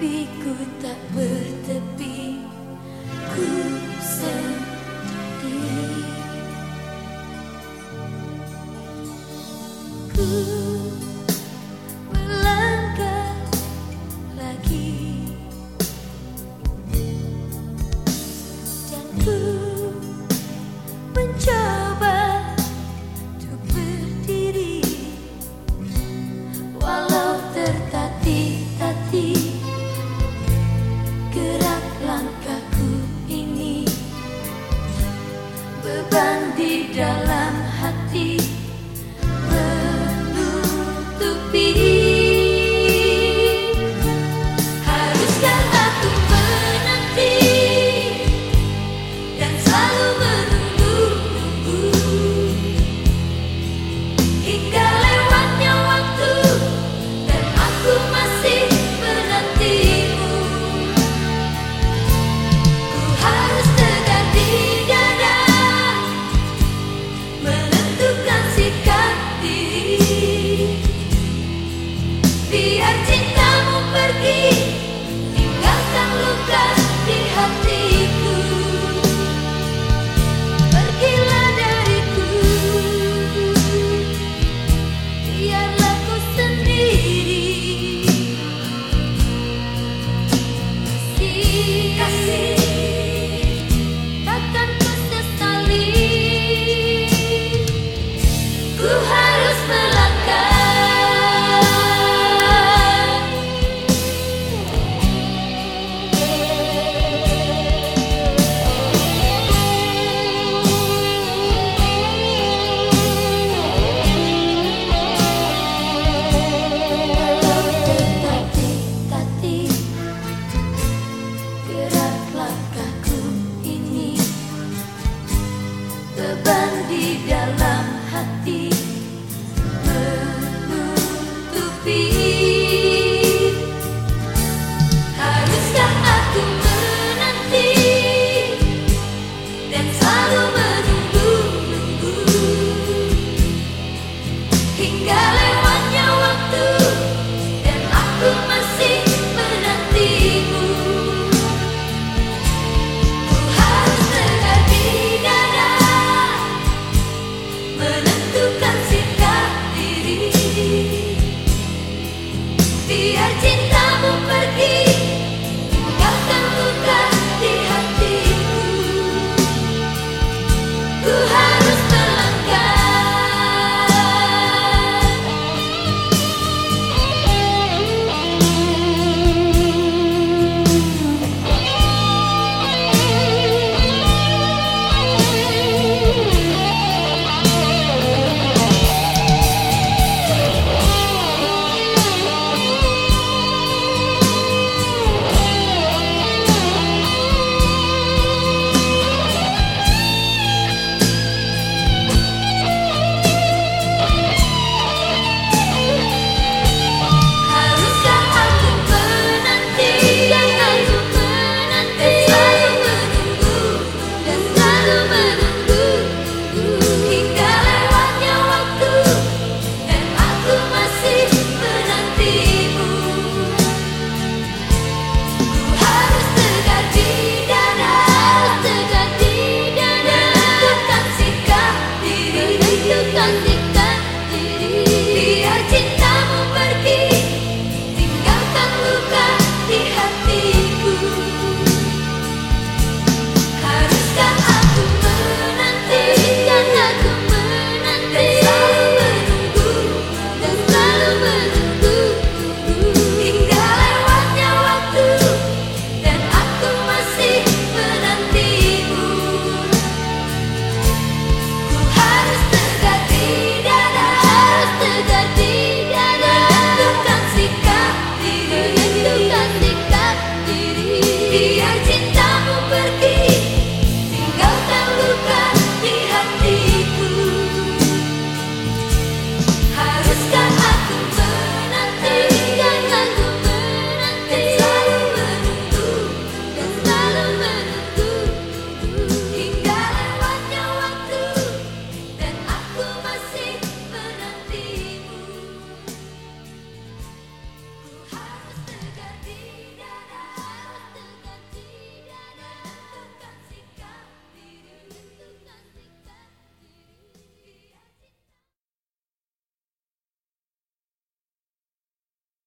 Mimpiku tak bertepi Ku sendiri.